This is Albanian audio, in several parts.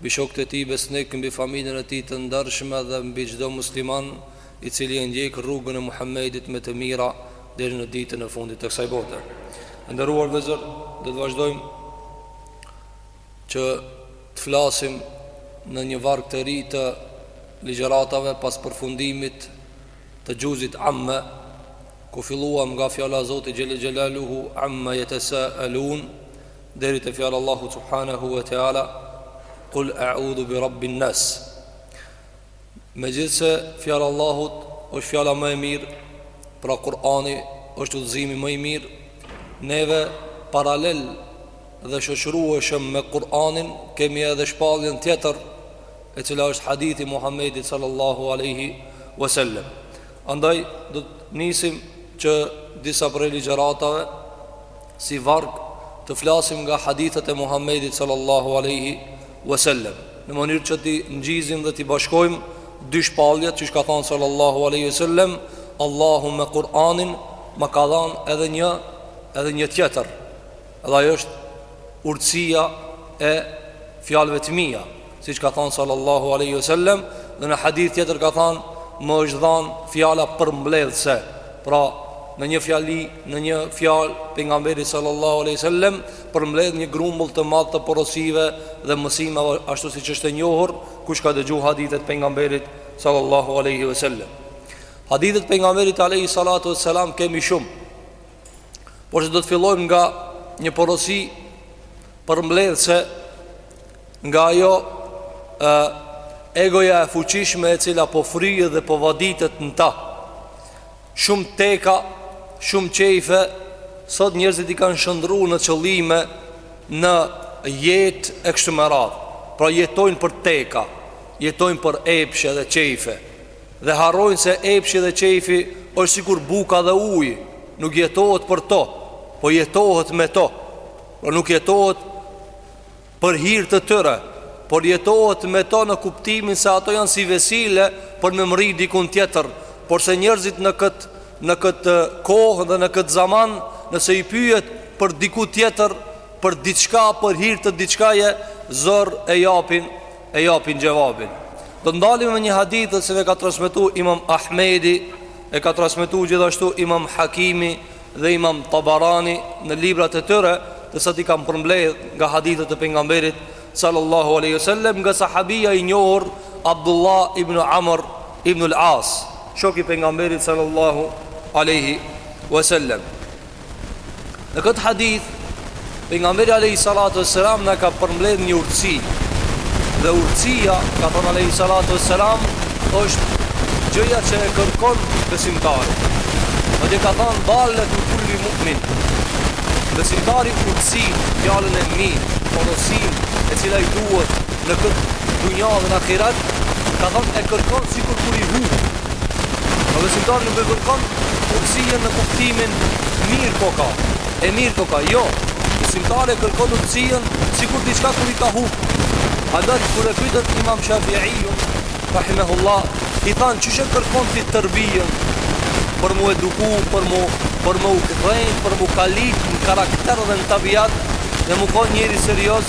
Mbi shokët e tij besnikë, mbi familjen e tij të ndershme dhe mbi çdo musliman i cili e ndjek rrugën e Muhammedit me të mira deri në ditën e fundit të kësaj bote. Të nderuar vëllezër, do të vazhdojmë që të flasim në një varg të ri të ligjëratave pas përfundimit të xhuzit Amme, ku filluam nga fjala e Zotit xhelle xhelaluhu Amme yetesaalun, Deri te fjala e Allahut subhanahu wa taala Kul a'udhu bi rabbin nas. Megjithëse fjala e Allahut është fjala më e mirë, pra Kur'ani është udhëzimi më i mirë, neve paralel dhe shoqërueshëm me Kur'anin kemi edhe shpalljen tjetër e cila është hadithi i Muhammedit sallallahu alaihi wasallam. Andaj do të nisim që disa prej ligjëratave si varg të flasim nga hadithet e Muhammedit sallallahu aleyhi wasallam Në mënyrë që t'i ngjizim dhe t'i bashkojmë dy shpalljet siç ka thanë sallallahu aleyhi wasallam Allahu me Kur'anin më ka dhanë edhe një, edhe një tjetër Edhe ajo është urtësia e fjalëve të mia Siç ka thënë sallallahu alaihi wasallam, dhe në hadith tjetër ka thënë, më është dhënë fjala përmbledhëse. Pra, në një fjali, në një fjalë pejgamberi sallallahu alaihi wasallam përmbledh një grumbull të madh të porosive dhe mësimeve ashtu siç është e njohur kush ka dëgju hadithet e pejgamberit sallallahu alaihi wasallam. Hadithet e pejgamberit alaihi salatu wasallam kemi shumë. Por se do të fillojmë nga një porosi përmbledhëse Nga ajo e, egoja e fuqishme e cila po fryhet dhe po vaditet në ta Shumë teka, shumë qejfe Sot njerëzit i kanë shëndru në qëllime në jetë e kështu me radhë Pra jetojnë për teka, jetojnë për epshe dhe qejfe Dhe harrojnë se epshi dhe qejfi është sikur buka dhe uji, nuk jetohet për to, po jetohet me to. Pra nuk jetohet për hir të tyre, por jetohet me to në kuptimin se ato janë si vesile për me mrri dikun tjetër, por se njerëzit në këtë në këtë kohë dhe në këtë zaman, nëse i pyet për diku tjetër, për diçka, për hir të diçkaje, zor e japin e japin xhevabin. Do të ndalemi me një hadith të cilin e ka transmetu Imam Ahmedi, e ka transmetu gjithashtu Imam Hakimi dhe Imam Tabarani në librat e tyre, të cilat i kanë përmbledh nga hadithet e pejgamberit sallallahu alaihi wasallam nga sahabia i njohur Abdullah ibn Amr ibn al-As, shok i pejgamberit sallallahu alaihi wasallam. Në këtë hadith, pejgamberi alayhi salatu wassalam na ka përmbledh një urtësi. Dhe urtësia, ka thonë alayhi salatu wassalam, është gjëja që e kërkon besimtari. Dhe dhe ka thënë dal-letu kul-li mu'min. Besimtari urtësinë, fjalën e mirë, porosinë, e cila i duhet në këtë dunja dhe në ahirat, ka thonë e kërkon sikur kur i hu. Besimtari nuk e kërkon urtësijen në kuptimin mirë po ka, e mirë po ka, jo. Besimtari e kërkon urtësijen sikur diçka kur i ka humbë. Andaj kur e pyetën Imam Shafi'iun rahimehullah, i thanë qysh e kërkon ti terbijen për mu eduku, për mu për mu gdhënë, për mu kalit në karakter dhe në tabiat dhe mu kon njeri serioz,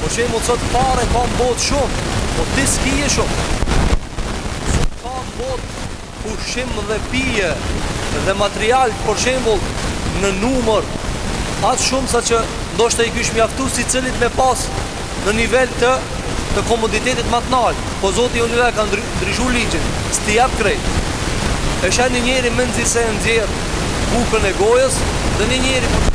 Po që i mu cëtë pare ka në botë shumë Po ti s'ki e shumë Se ka në botë ushqim dhe pije Dhe material për shembull në numër Atë shumë sa që ndoshta i kish mjaftu secilit me pas Në nivel të të komoditetit më të naltë Po zoti unë dhe ka ndryshu ligjin S't'i jep krejt E sheh një njeri mezi se e nxjerr Bukën e gojës Dhe një njeri për shembull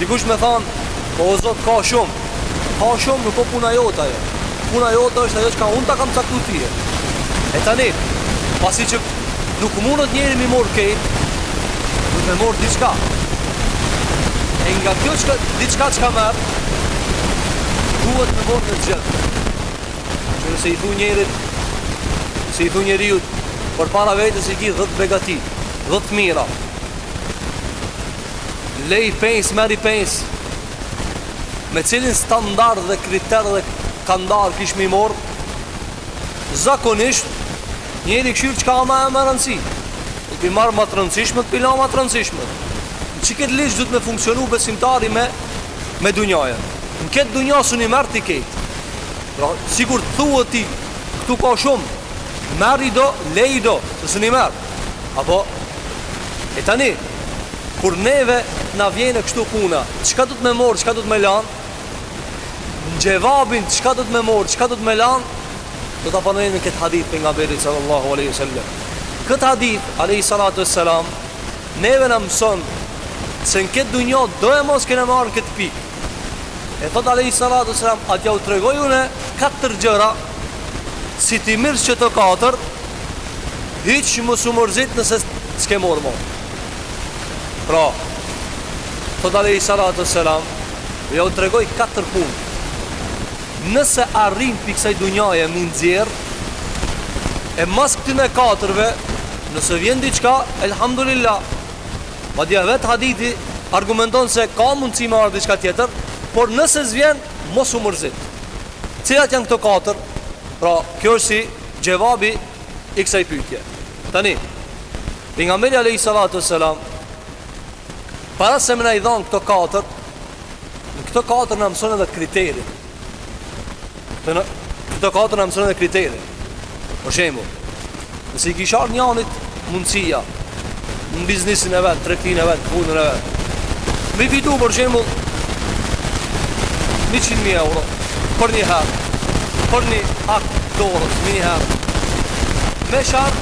Dikush me thanë, po o Zot ka shumë, ka shumë nuk o puna jote ajo. Puna jote është ajo çka unë ta kam caktu tije. E tani, pasi që nuk mundet njeri mi morr krejt, duhet me morr diçka. E nga kjo çka, diçka çka merr, duhet me morr në gjithë. Që nëse i thu njerit, nëse i thu njeriut, përpara vetes i ki dhetë begati, dhetë t'mira, Leji pesë, merri pesë Me cilin standard dhe kriter dhe kandar kish mi morr Zakonisht Njeri i kshyr çka ma me rëndësi Dhe pi marr ma të rëndësishme Dhe pi la ma të rëndësishme Në qikët ligj duhet me funksionu besimtari me Me dunjajën Në këtë dunja s'un i merr ti krejt Pra, sikur thue ti Këtu ka shumë Merri do, leji do Se s'un i merr Apo E tani Kur neve na vjen e kështu puna, çka duhet me morr, çka duhet me lan? Xhevabin, çka duhet me morr, çka duhet me lan? Do ta pranojmë në këtë hadith të pejgamberit sallallahu alaihi wasallam. Këtë hadith alaihi salatu wassalam neve na mëson se në këtë dunja do e mos kena marrë këtë pikë. E thot Alejhi Salatu Selam A t'jau tregoj une katër gjëra Si t'i mirrsh qëto katër Hiç mos u mërzit nëse s'ke marrë mo Pra Thot Alejhi Salatu Selam Jau tregoj katër pun Nëse arrin prej kësaj dunjaje me i nxjerrë E mas këtyne katërve Nëse vjen diçka Elhamdulillah Madje vetë hadithi argumenton se ka mundësi me ardh diçka tjetër, por nëse s'vjen, mos u mërzit. Cilat janë këto katër? Pra, kjo është si xhevabi i kësaj pyetje. Tani, pejgamberi alejhi salatu wasselam para se me na i dhon këto katër, në këto katër na mëson edhe kriterin. Në këto katër na mëson e kriterin Për shembull Nëse i kish ardh njanit mundësia Në biznesin e vet, tregtinë e vet, punën e vet Mi fitu për shembull 100.000 euro Për një herë Për një akt dorës, një herë Me shart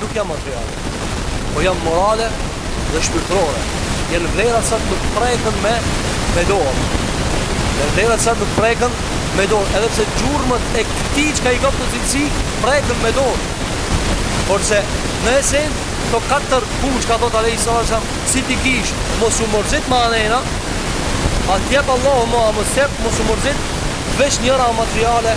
nuk janë materiale, po janë morale dhe shpirtërore. Janë vlera të cilat nuk preken me me dorë. Janë vlera të cilat nuk preken me dorë, edhe pse gjurmët e këtij që i ka kapë këto cilësi preken me dorë. Porse në esencë këto katër punë çka thotë Alejhi Salatu selam, si t'i kish, mos u mërzit ma anena, a t'jep Allahu ma, a s't'jep, mos u mërzit, veç njëra materiale,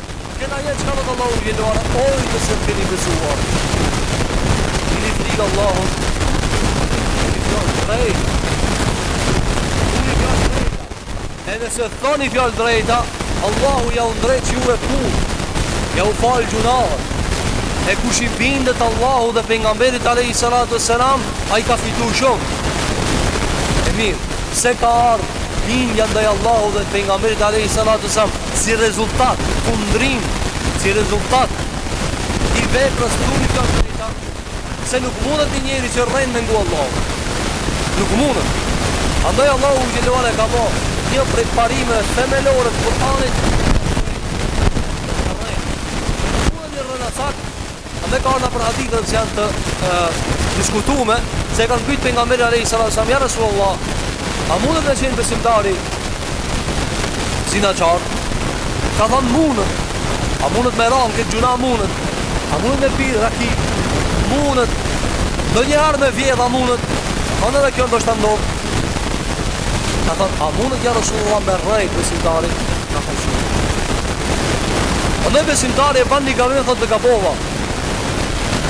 Kqyrne çka thotë Allahu xhele ue ala o ju që keni besuar Kini frikë Allahut Thoni fjalë të drejtë Thoni fjalë të drejta E nëse thoni fjalë të drejta Allahu jau ndreq juve punët Jau fal gjynahet E kush i bindet Allahut dhe pejgamberit alejhi salatu e selam Ai ka fitu shumë E mirë Se ka ardhë bindja ndaj Allahut dhe pejgamberit alejhi salatu e selam Si rezultat, kujdes, si rezultat i veprës thoni fjalë të drejta, se nuk mundet një njeri që rren me ngu Allahun. Nuk mundet. Andaj Allahu xhele ue ala e ka bo një prej parimeve themelore të Kur'anit, Andaj ka ardh n'hadithe që janë të e, diskutueshme, se e kanë pyt pejgamberin alejhi selam, ja resulullah, a mundet me qenë besimtari zinaqar? Ka thonë mundet, a mundet me ra në këtë gjynah mundet, a mundet me pi raki, mundet, ndonjëherë me vjedh a mundet, ka thonë edhe kjo mundet të ndodhë, ka thonë, a mundet ja resulullah me rrejtë besimtari? Ka thonë s'mun. O moj besimtari e bani gabim thot të gabova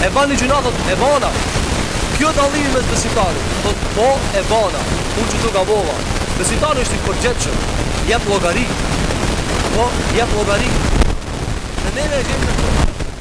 e bani gjynah thot e bana kjo dallimi mes besimtari thot po e bana un që të gabova besimtari është i përgjetshëm jep llogari apo jep llogari dhe neve e gjejmë në këtë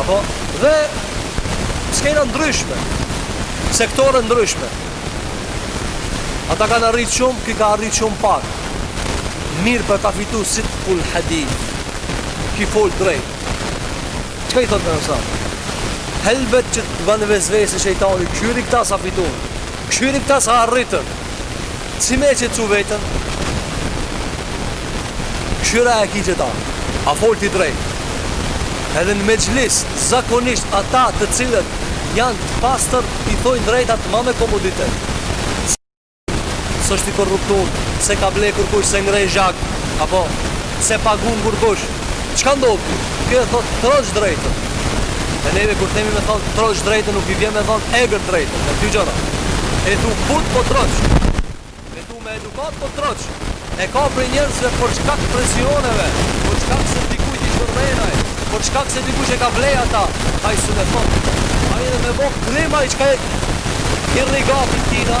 Apo dhe skena ndryshme, sektore ndryshme. Ata kanë arrit shumë, ki ka arrit shumë pak. Mirë për ta fitu sidkul hadith. Ki fol drejt. Çka i thotë në nësa? Helbet që të ban vesvese shejtani, kqyri këta sa fitun, kqyri këta sa arritën. Si me e qetsu veten? Kqyre a e ki qeta, a fol ti drejt? Edhe në mexhlis, zakonisht ata të cilët janë të pastër i thojnë drejtat ma me komoditet. S'është i korruptun, s'e ka ble kërkush, s'e ngreh zhak, apo s'e pagun kërkush. Çka ndodh ti? Kjo e thotë troç drejtën E neve kur themi me thonë troç drejtën Nuk i vje me thonë egër drejtën Në dy gjëra E du put po troç E du me edukatë po troç E ka prej njerëzve për shkak presioneve Për shkak se dikuj t'i shërben ai Për shkak se dikush e ka ble ata Ai s'e me thonë Ai dhe me bo krema i çka e Kërri gati tina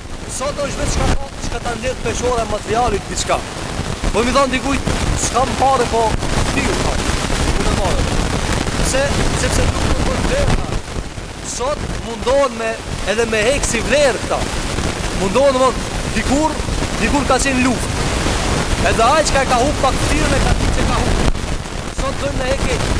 Sot çdo çka ka çka ta mbledh peshore materialit diçka. Po m'i thon dikujt s'kam parë po ti u thon. Unë e marrë. Pse? Sepse nuk më bën vlerë. Sot mundohen me edhe me hek si vlerë këta. Mundohen, dikur, dikur ka qenë luftë. Edhe ai çka e ka humb pak firën e ka ditë që ka humb. Sot do me hek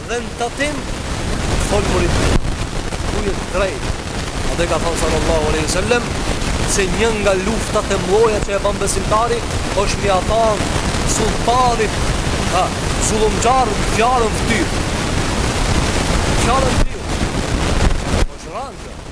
Dhe në tatim të folmurit të tij, ujët të drejtë. Atë ka thënë sallallahu alaihi wasallam se një nga luftat e mëdha që e bën besimtari është me ia than sultanit, ha, zullumqar fjalën n'fytyrë. Fjalën n'fytyrë. Është rëndë.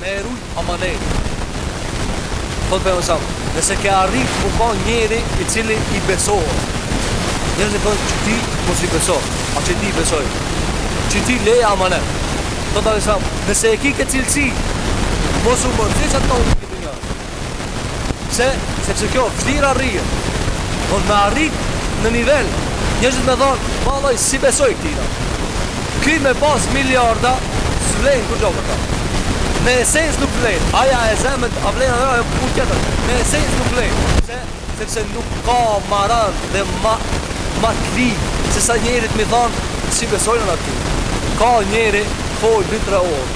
Me e rujt amanet Thotë pejgamberi sa, nëse ke arrit m'u ba njeri i cili i besohet Njerëzit thonë qëtij mos i beso A qëtij i besoj Qëtij leje amanet Thotë pejgamberi sa, nëse e ki këtë cilësi Mos u mërzit që të ka ik dynja Pse? Sepse kjo vështirë arrihet. Por me arrit në nivel, njerëzit me thonë, vallahi s'i besoj këtina. Ky me pas miliarda s'vlen kurgjo për ta. Në esencë nuk vlen. Aja e zemrit a vlen ajo punë tjetër. Në esencë nuk vlen. Pse? Sepse nuk ka ma rand dhe ma ma keq se sa njerit me i than s'i besojnë ata ty ka njeri fol dy tre or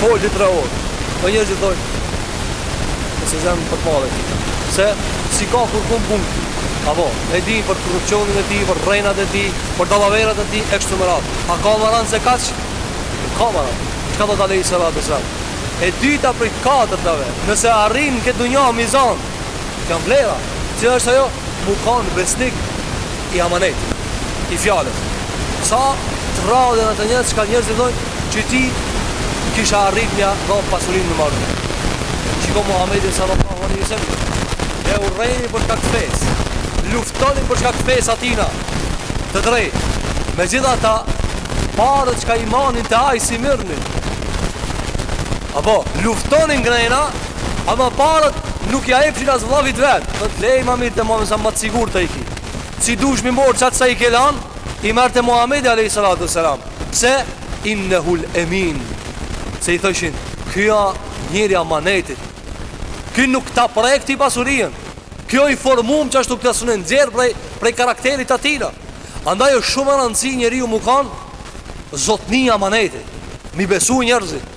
fol dy tre or po njerzit thojn po se jan për pare këta se s'i ka kurkund punt kty apo e din për korrupsionin e tij për rrenat e tij për dallaverat e tij e kshtu me radh a ka ma rand se kaq nuk ka ma rand çka thot alejhi salatu selam e dyta prej të katërtave nëse arrin kët dunja me i zan Kjo vlera, cila është ajo m'u kanë besnik i amanetit, i fjalës. Sa të rrallë janë ata njerëz, ka njerëz thojnë që t'i kisha arrit një do pasuri me marrë. Shiko Muhammedin salallahu alejhi ve selem, e urrenin për shkak fesë, luftonin për shkak fesë atina, të drejt, megjithatë, paret çka i manin te ai s'i merrnin, apo, luftonin gënjenin, Ama parat nuk ja jepshin as vllavit vet Thot leji ma mir te Muhamedi se ma të sigurta i ki Si dush m'i merr qaq sa i ke lan I merr te Muhamedi alejhi salatu selam Pse innehul emin Se i thoshin Ky a njeri i amanetit Ky nuk ta prek ty pasurien Ky o i formum qashtu këta sun e nxjerr prej, prej karakterit atina Andaj është shumë me rëndësi njeriu m'u kan zotni i amanetit Me i besu njerëzit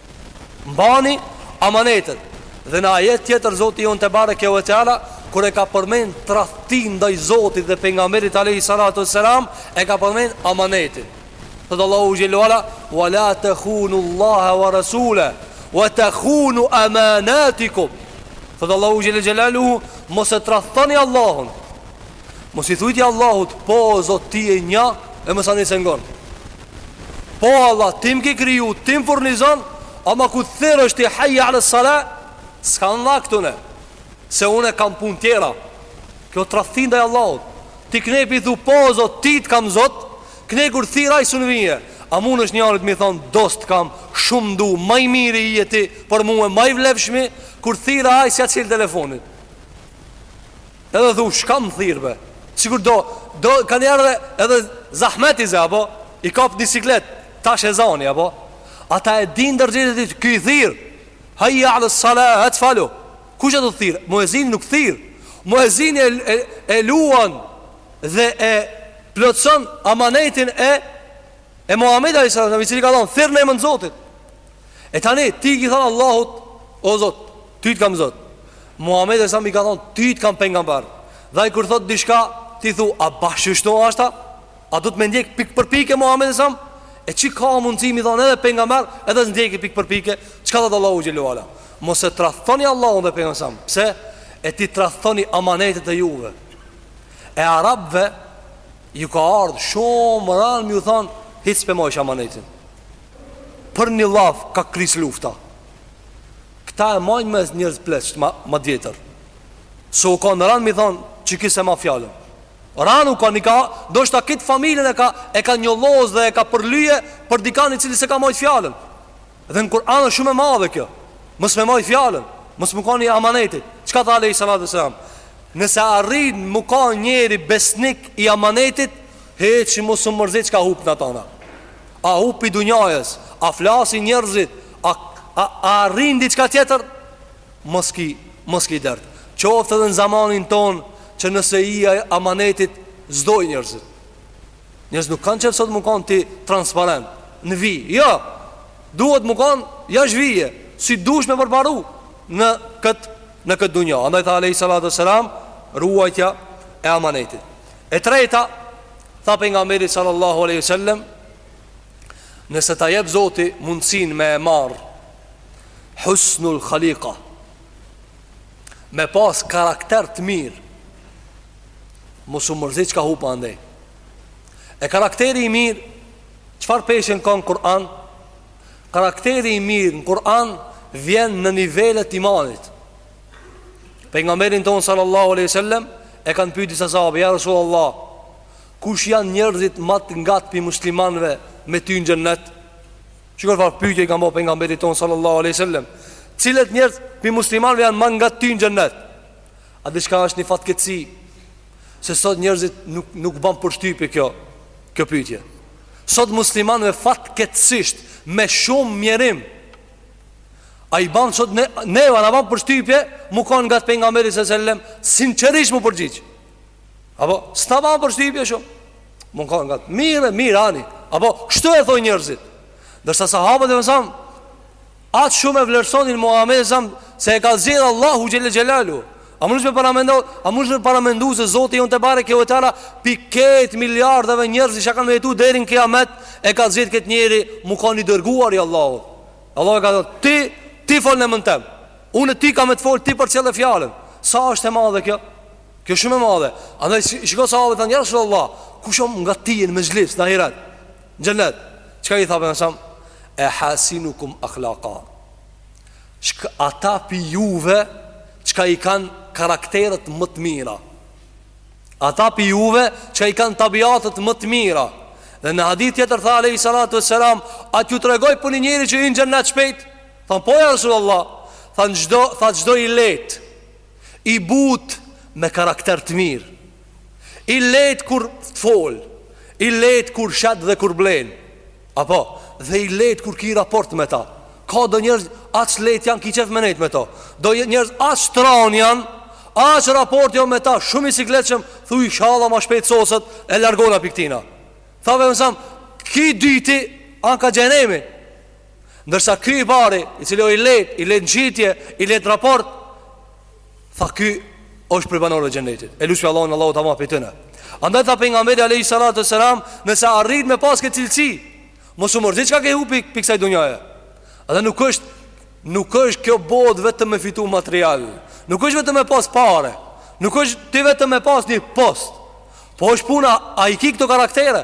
Mbani amanetet. Dhe në ajet tjetër Zoti Jon tebareke ve teala Kur e ka përmen tradhtinë ndaj Zotit dhe pejgamberit alejhi salatu selam E ka përmen amanetin Thotë Allahu xhele ve ala Wa la tekhunu Allahe wa Rasule Wa tekhunu amanatikum Thotë Allahu xhele xhelaluhu Mos e tradhtoni Allahun Mos i thujni Allahut Po o Zot ti je nja E masanej s'e ngon Po Allah, ti m'ki kriju, ti m'furnizon Ama kur thërret tashti hajja ales-salah S'kam vakt une Se une kam pun tjera Kjo tradhti ndaj Allahut Ti knej p'i thu po o zot, ty të kam zot Knej kur t'thirr ai sun vjen A mundesh ti njerit me i thonë Dost kam shumë t'du Ma i miri je ti Për mue ma i vlefshmi Kur t'thirr ai s'ia çel telefonin Edhe thu s'kam thirr be. Sikur do, do kanë ardhë edhe zahmet i zë apo i kap një siklet tash ezani apo. A ti e din që ty ky t'thirr. Hajja ales-salah, eja t'falu. Kush o që të thirr? Muezini nuk thirr. Muezini e, e, e luan dhe e plotson amanetin e e Muhamedit sallallahu alaihi wasallam i cili ka thënë thirr në emrin e Zotit. E tani ti i thon Allahut o Zot, Ty të kam Zot. Muhamedi alayhis salam i ka thonë ty të kam pejgamber. Dhe ai kur thot diçka, ti thu a bash kështu asht a? A duhet me ndjek pik për pikë Muhamedi alayhis salam? E si ka mundësi mi thon edhe pejgamber, edhe s'e ndjek pik për pikë? Çka thot Allahu xhele ue ala? Mos e tradhtoni Allahun dhe pejgamberin sam. Pse? E t'i tradhtoni amanetet e juve. E arabëve ju ka ardhur shumë rëndë me ju thon hiç s'pe majsh amanetin. Për një llaf ka kris lufta. Kta e majnë men njerz pleqt ma ma t'vjetër se u kan ran mi than qiky s'e ma fjalën ran u kan i ka ndoshta kit familjen e ka e ka njollos dhe e ka përlye për dikan i cili s'e ka majt fjalën dhe në kuran është shum e madhe kjo mos me majt fjalën mos mu kan i amanetit çka tha alejhi salatu ue selam nëse arrin mu kan njeri besnik i amanetit hiç mos u mërzit çka hup n'atë anë a hup pi dunjajës a flasin njerzit A a a arrin diçka tjetër? Mos ki, mos ki dert. Qoftë edhe në zamanin tonë që nëse je i amanetit s'dojnë njerëzit. Njerëzit nuk kanë qef sot mu kanë ti transparent. Në vi, jo. Duhet mu kanë jashtë vije, si dush me përparu në kët në këtë dunja. Andaj tha alejhi salatu ue selam, ruajtja e amanetit. E treta, tha pejgamberi sallallahu alaihi wasallam, Nëse ta jep zoti mundësin me e marrë Husnul Khalika Me pas karakter të mirë Mos u mërzit çka hup andej E karakteri i mirë Çfarë peshe ka në Kur'an Karakteri i mirë në Kur'an Vjen në nivel të imanit Pejgamberin tonë sallallahu aleyhi sallem E kanë pyt disa sahabë Ja Rasulullah Kush janë njerëzit ma të ngat pi muslimanëve me ty në xhennet? Shiko çfarë pyetje i kanë bërë pejgamberit ton sallallahu alaihi wasallam. Cilët njerëz pi muslimanëve janë ma ngat ty në xhennet? A di çka është një fatkeqësi? Se sot njerëzit nuk nuk ban përshtypje kjo kjo pyetje. Sot muslimanëve fatkeqësisht me shumë mjerim A i banë sot ne, neva, na banë përshtypje Mu kanë ngat pejgamberit së sellem Sinqerisht mu përgjigj Apo, s'na ban përshtypje shumë Mu kanë ngat mirë, mirë, ani Apo, kështu e thojnë njerzit Derisa sahabët alejhi selam Atë shumë e vlerësonin Muhammedin alejhi selam Se e ka zgjidh Allahu xhele xhelaluhu A munesh me paramendu A munesh me paramendu se Zoti jonë tebareke ue teala Pi këtyre miliardave njerzve Që kanë me jetu deri n'kijamet E ka zgjidh këtë njeri Mu kanë i dërguar i Allahut Allahu e ka zgjidh Ti, ti fol n'emën tem Unë ty kam me të fol Ti përcille fjalën Sa është e madhe kjo Kjo shumë e madhe. Andaj shiko sahabët thanë ja Resulullah, kush o ma ngat ti në mexhlis në ahiret. Xhenet. Çka i tha për sa? Ehasinukum ahlaka. Ata pi juve çka i kanë karakterët më të mira. Ata pi juve çka i kanë tabiatët më të mira. Dhe në hadith tjetër tha alejhi salatu ve selam, a t'ju tregoj për një njeri që hin në xhenet shpejt? Tha po ja Resulullah. Tha, tha çdo i lehtë I butë me karakter të mirë I lehtë kur të fol I lehtë kur shet dhe kur blen Apo Dhe i lehtë kur ki raport me ta Ka do njerëz Aq lehtë janë ki qef me nejtë me ta Do njerëz aq t'ran janë Aq raport jo me ta Shumë i sikletshëm Thu ishalla ma shpejtë soset E largona pi këtina Tha Pejgamberi alejhi selam Ky i dyti Anë ka xhehenemi Ndërsa ky i pari, i cili o i let, i let n'shitje, i let raport, tha ky është pi banorëve t'xhennetit. E lusim Allahun, Allahu t'na ban pi tyne. Andaj tha Pejgamberi alejhi salatu ve selam, nëse arrit me pas këtë cilësi, mos u mërzit çka ke hup pi kësaj dunjaje? Edhe nuk është, nuk është kjo botë vetëm me fitu material, nuk është vetëm me pas pare, nuk është ti vetëm me pas një post, po është puna, a i ki këto karaktere?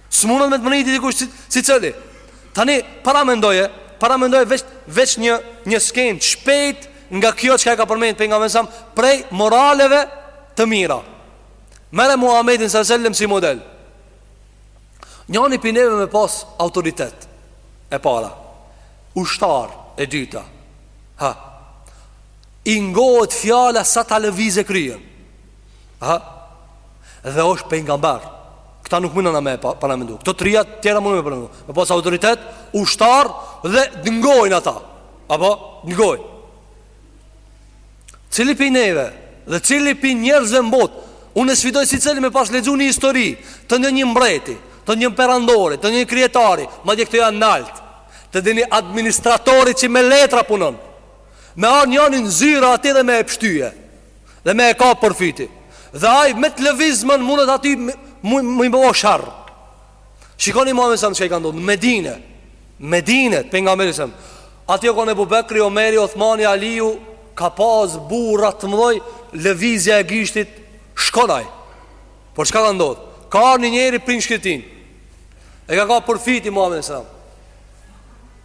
S'mundet me të mrri ty dikush si, sicili Tani, paramendoje Paramendoje veç, veç një, një skenë Shpejt nga kjo çka e ka përmend Pejgamberi alejhi selam prej moraleve të mira Merre Muhammedin alejhi selam si model Njani pi neve me pas autoritet E para Ushtarë e dyta Ha I ngohet fjala sa ta lëvizë kryen Aha. Dhe është pejgamber. Këta nuk mundena me paramendu. Këto trija të tjera mundena me paramendu. Me pas autoritet, ushtarë dhe t'ngojnë ata. Apo, t'ngojnë. Cili pi neve dhe cili pi njerëzve në botë, unë e sfidoj sicilin me pas lexu një histori të ndonjë mbreti, të një perandori, të një kryetari, madje këto janë naltë, të ndonjë administratori që me letra punon, me ardh njani në zyrë atij dhe me e pështy. Dhe me e kap për fyti Dhe aj me të lëvizmen mundet atij Me i bëvo sharë Shikoni Muhammedit alejhi selam çka i ka ndodhë Medine Medine Pejgamberi alejhi selam Aty o kon Ebu Bekri, Omeri, Othmani, Aliju Ka pas burra të mdhoj Lëvizja e gishtit Shkon aj Por çka ka ndodhë Ka ardh një njeri prej një shkretine E ka kap për fyti Muhammedin alejhi selam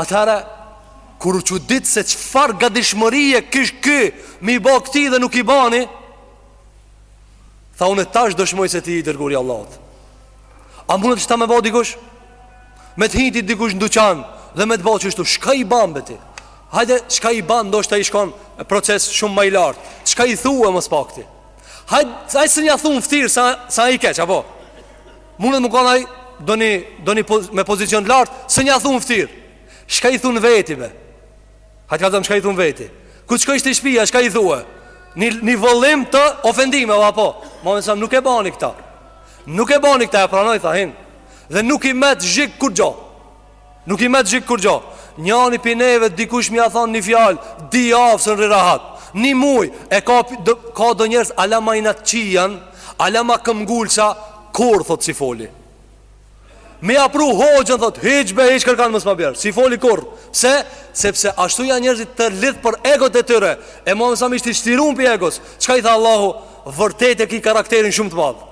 Atëherë, kur u çudit se çfarë gatishmërie kish ky me i ba këtij dhe nuk i bani, tha unë tash dëshmoj se ti i dërguri i Allahut. A mundet qëta me ba dikush? Me të hi ty dikush në duqan dhe me të ba qështu, shka i ban be ti? Hajde, shka i ban, ndoshta i shkon proces shumë ma i lartë. Shka i thua më s'pakti? Hajde, hajde s'un ja thu n'ftyrë sa, sa i keq, apo? Mundet me kon aj donjë, donjë poz, me pozicion të lartë, s'un ja thu n'ftyrë. Shka i thu n'veti be? Hajt kallzomë, shka i thu n'veti? Kur të shkojsh te shpia, shka i thue? Një, një vëllim të ofendimeve, apo. Muhammed Sam nuk e bani këta. Nuk e bani këta, e pranoi, tha hin. Dhe nuk i met zhig kurgjo. Nuk i met zhig kurgjo Njani pi neve dikush me ia than një fjalë Dy javë s'un rri rahat Një muj E ka, do, ka do njerëz Ala ma inatçi jan Ala ma këmngulsa Kurr thot s'i foli Me ia pru hoxhën thot Hiq be hiq kërkan mos ma bjer S'i foli kurr Pse Sepse ashtu janë njerëzit të lidh për egot e tyre E Muhammed Sam ishte i shlirum pi egos Çka i tha Allahu Vërtet e ki karakterin shumë të madh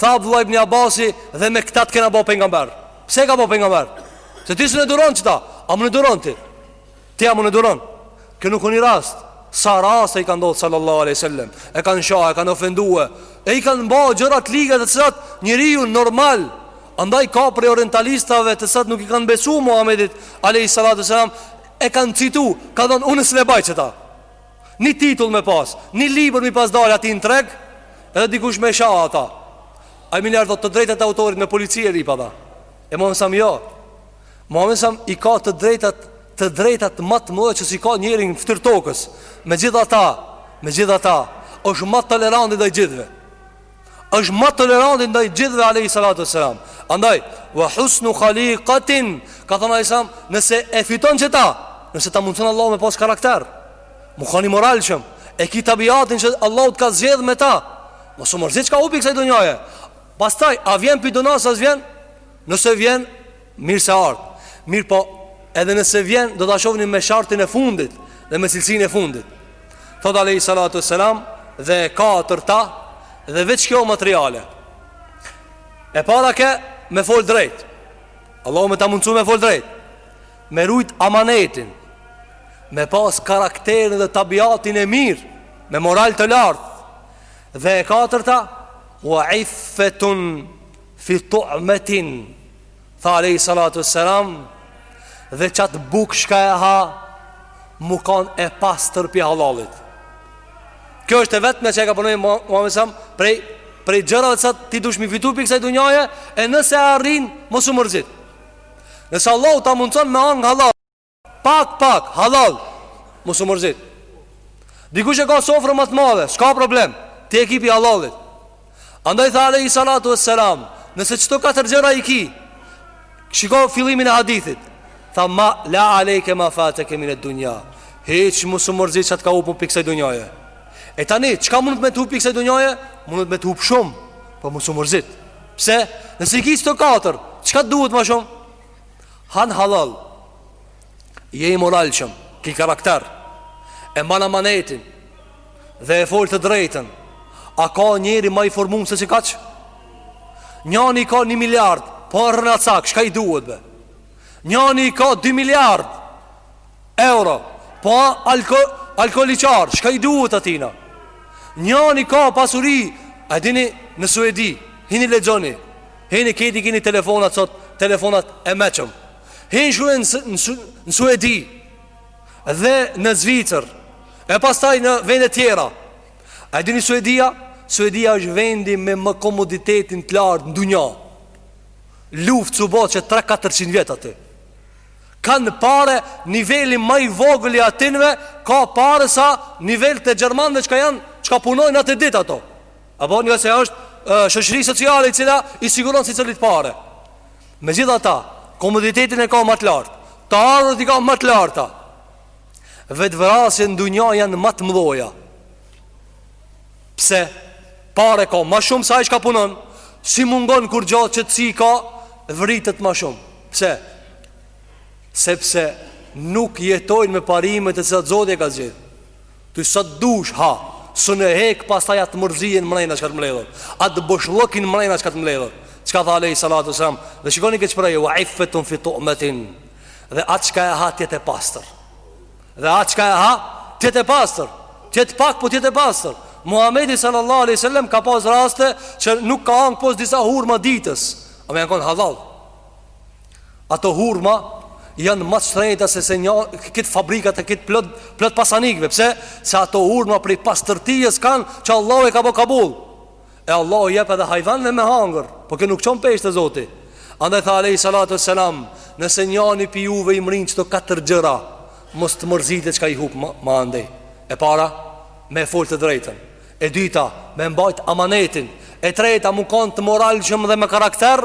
Tha Abdullah ibn Abasi Dhe me këta të kena bo pejgamber Pse e ka bo pejgamber? Se ti s'un e duron qëta A mun e duron ti? Ti a mun e duron? Kjo nuk o ni rast Sa raste i kan ndodhë sallallahu aleyhi sallem E kanë sha, e kanë ofendue E i kanë ba gjëra të liga të cilat Njeriu normal Andaj ka prej orientalistave të cilat nuk i kanë besu Muhammedit aleyhi sallatu sallam E kanë citu Ka thënë unë s'un e baj qëta Ni titull me pas, ni libër mi pas dalë atij në treg, edhe dikush me sha ata. Ai miliard thotë të drejtat e autorit me polici e ripa tha. E Muhammed Sam jo. Muhammed Sam i ka të drejtat të drejtat më të mëdha që s'i ka njeri në fytyrë t'tokës. Megjithatë, megjithatë, është më toleranti ndaj gjithëve. është më toleranti ndaj gjithëve alayhi salatu wassalam. Andaj wa husnu khaliqatin, ka thënë alayhi salam, nëse e fiton qëta, nëse ta mundson Allahu me pas karakter, me kanë i moralshëm, e ki tabiatin që Allahu të ka zgjedh me ta. Mos u mërzit çka hup pi kësaj dunjaje. Pastaj a vjen pi dunjas a s'vjen? Nëse vjen, Mirë se ardht, mirëpo edhe nëse vjen do ta shofni me shartin e fundit dhe me cilësinë e fundit Thot Alehi Salatu Selam dhe e katërta dhe veç kjo materiale E para ke me fol drejt Allahu me ta mundsu me fol drejt Me rujt amanetin Me pas karakterin dhe tabiatin e mirë Me moral të lartë Dhe e katërta Wa iffetun Fi tu'metin, tha alejhi salatu selam, dhe qatë bukë shka e ha, mu kanë e pastër pi hallallit. Kjo është e vetmja që e ka përmend Muhammedi a.s., prej, prej gjërave sa ti dush mi fitu pi kësaj dunjaje, e nëse e arrin, mos u mërzit. Nëse Allahu ta mundëson me hangër hallallit, Pak pak hallall mos u mërzit. Dikush e ka sofrën ma të madhe, s'ka problem. Ti e ki pi hallallit. Andaj tha alejhi salatu wassalam, nëse qëto katër gjëra i ki, shiko fillimin e hadithit. Tha fe la alejke ma fate ke mined-dunja. Hiç mos u mërzit çka t'ka hup pi ksaj dunjaje. E tani, çka mund me t'hup pi kësaj dunjaje? Mund me t'hup shumë, po mos u mërzit. Pse? Nëse i ki qëto katër, çka t'duhet ma shumë? Han hallall Je i moralshëm Ki karakter E mban amanetin Dhe e fol të drejtën A ka njeri ma i formum se qekaq? Njani i ka një miliard Po rrenacak, shka i duhet be? Njani i ka dy miliard Euro Po alko, alkooliçar Shka i duhet atina Njani ka pasuri A dini në Suedi Hini lexoni Hini qeti i kini telefonat sot Telefonat e mençëm Hini shihni në Suedi Dhe në Zvicër E pastaj në vendet tjera A dini Suedia Suedia është vendi me komoditetin të lartë në dunja Luftë s'u bo që 3-400 vjet aty Kanë pare niveli ma i vogël i atinëve, ka pare sa nivelet e gjermanëve çka janë, çka punojnë natë e ditë ata. Apo ngase është shoqëri sociale e cila i siguron secilit pare. Megjithatë, komoditetin e ka ma të lartë, të ardhurat i ka ma të larta. Vetëvrasjet në dunja janë ma të mdhoja. Pse? Pare ka ma shumë se ai shka punon S'i mungon kurgja qetësi ka Vritet ma shumë Pse? Sepse nuk jetojnë me parimet të cilat Zoti i ka zgjedh Ti sa të dush ha S'un e hek pastaj atë mërzinë mrena çka t'mledhet Atë boshllëkun mrena çka t'mledhet Çka tha alejhi salatu selam Dhe shikoni këtë që prejë Wa iffetun fitu metin Dhe atë çka e ha t'jetë e pastër Dhe atë qka e ha, t'jetë e pastër T'jetë pak, po t'jetë e pastër Muhamedi sallallahu alaihi wasallam ka pas raste që nuk ka hangër pos disa hurma ditës, ama janë konë hallall. Ato hurma janë ma të shtrenjta se senet e kët fabrikat e kët plot plot pasanikëve. Pse? Se ato hurma prej pastërtisë kanë që Allahu e ka bo kabull. E Allahu jep edhe hajvanëve me hangër, po kjo nuk çon peshë te Zoti. Andaj tha alejhi salatu ue selam, nëse njani pi juve i mrin qito katër gjëra, mos të mërzitet çka i hup ma, ma andej. E para, me e fol të drejtën. E dyta, me e mbajt amanetin. E treta, mu kan të moralshëm dhe me karakter,